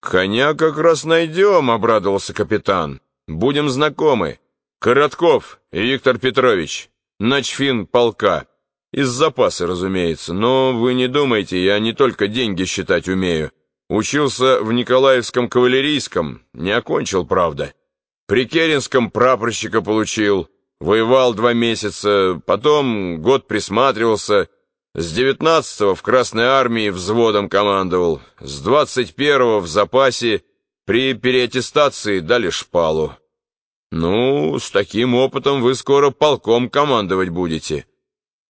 «Коня как раз найдем», — обрадовался капитан. «Будем знакомы. Коротков Виктор Петрович, начфин полка. Из запаса, разумеется, но вы не думайте, я не только деньги считать умею. Учился в Николаевском кавалерийском, не окончил, правда. При Керенском прапорщика получил, воевал два месяца, потом год присматривался, с девятнадцатого в Красной армии взводом командовал, с двадцать первого в запасе при переаттестации дали шпалу. Ну, с таким опытом вы скоро полком командовать будете.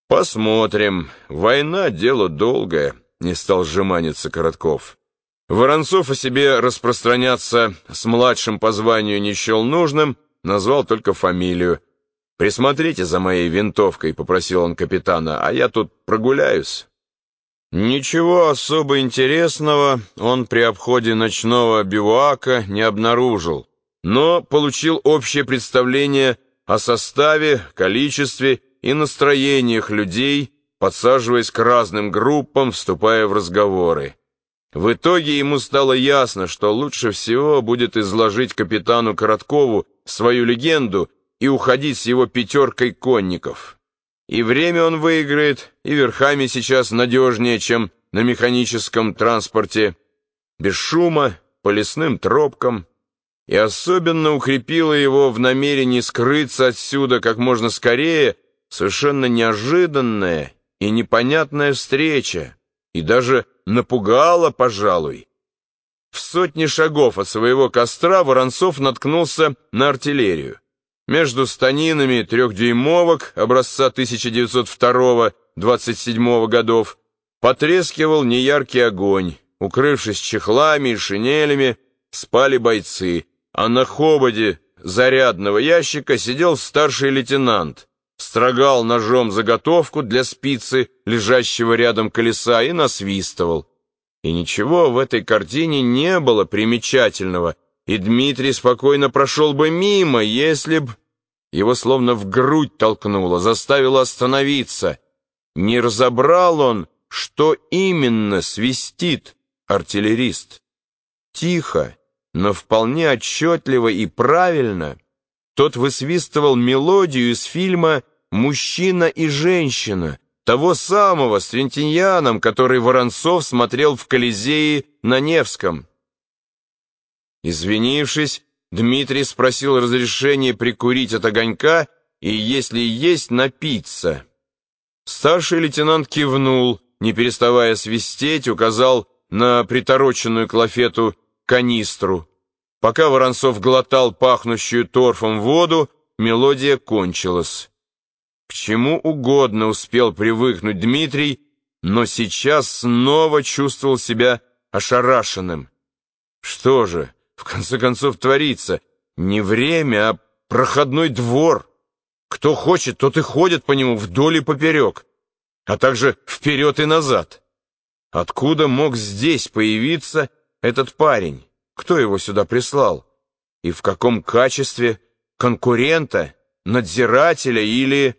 Посмотрим. Война — дело долгое, — не стал сжиманиться Коротков. Воронцов о себе распространяться с младшим по званию не счел нужным, назвал только фамилию. «Присмотрите за моей винтовкой», — попросил он капитана, — «а я тут прогуляюсь». Ничего особо интересного он при обходе ночного бивуака не обнаружил, но получил общее представление о составе, количестве и настроениях людей, подсаживаясь к разным группам, вступая в разговоры. В итоге ему стало ясно, что лучше всего будет изложить капитану Короткову свою легенду и уходить с его пятеркой конников. И время он выиграет, и верхами сейчас надежнее, чем на механическом транспорте, без шума, по лесным тропкам, и особенно укрепило его в намерении скрыться отсюда как можно скорее совершенно неожиданная и непонятная встреча, и даже напугала, пожалуй. В сотни шагов от своего костра Воронцов наткнулся на артиллерию. Между станинами трехдюймовок образца 1902-27 годов потрескивал неяркий огонь. Укрывшись чехлами и шинелями, спали бойцы, а на хободе зарядного ящика сидел старший лейтенант, строгал ножом заготовку для спицы, лежащего рядом колеса, и насвистывал. И ничего в этой картине не было примечательного — и Дмитрий спокойно прошел бы мимо, если б... Его словно в грудь толкнуло, заставило остановиться. Не разобрал он, что именно свистит артиллерист. Тихо, но вполне отчетливо и правильно тот высвистывал мелодию из фильма «Мужчина и женщина», того самого с Трентиньяном, который Воронцов смотрел в Колизее на Невском. Извинившись, Дмитрий спросил разрешения прикурить от огонька и, если есть, напиться. Старший лейтенант кивнул, не переставая свистеть, указал на притороченную к лафету канистру. Пока Воронцов глотал пахнущую торфом воду, мелодия кончилась. К чему угодно успел привыкнуть Дмитрий, но сейчас снова чувствовал себя ошарашенным. Что же, в конце концов творится? Не время, а проходной двор. Кто хочет, тот и ходит по нему вдоль и поперек, а также вперед и назад. Откуда мог здесь появиться этот парень? Кто его сюда прислал? И в каком качестве? Конкурента? Надзирателя или...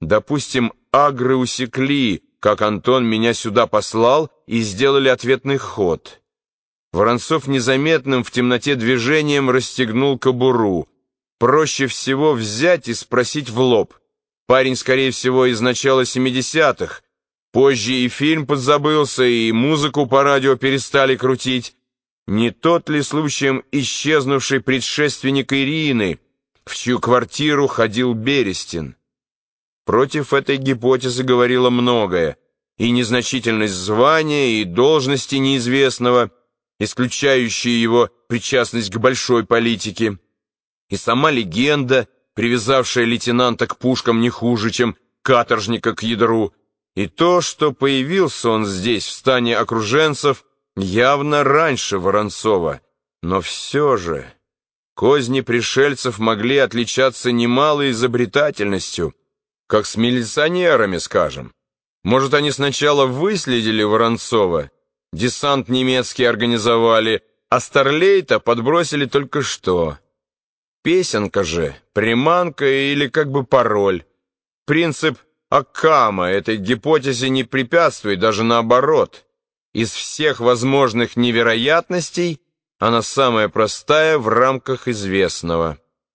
Допустим, агры усекли, как Антон меня сюда послал, и сделали ответный ход. Воронцов незаметным в темноте движением расстегнул кобуру. Проще всего взять и спросить в лоб. Парень, скорее всего, из начала семидесятых. Позже и фильм подзабылся, и музыку по радио перестали крутить. Не тот ли случаем исчезнувший предшественник Ирины, в чью квартиру ходил Берестин? Против этой гипотезы говорило многое. И незначительность звания, и должности неизвестного — исключающие его причастность к большой политике, и сама легенда, привязавшая лейтенанта к пушкам не хуже, чем каторжника к ядру, и то, что появился он здесь, в стане окруженцев, явно раньше Воронцова. Но все же козни пришельцев могли отличаться немалой изобретательностью, как с милиционерами, скажем. Может, они сначала выследили Воронцова, Десант немецкий организовали, а Старлейта подбросили только что. Песенка же, приманка или как бы пароль. Принцип Аккама этой гипотезе не препятствует, даже наоборот. Из всех возможных невероятностей она самая простая в рамках известного.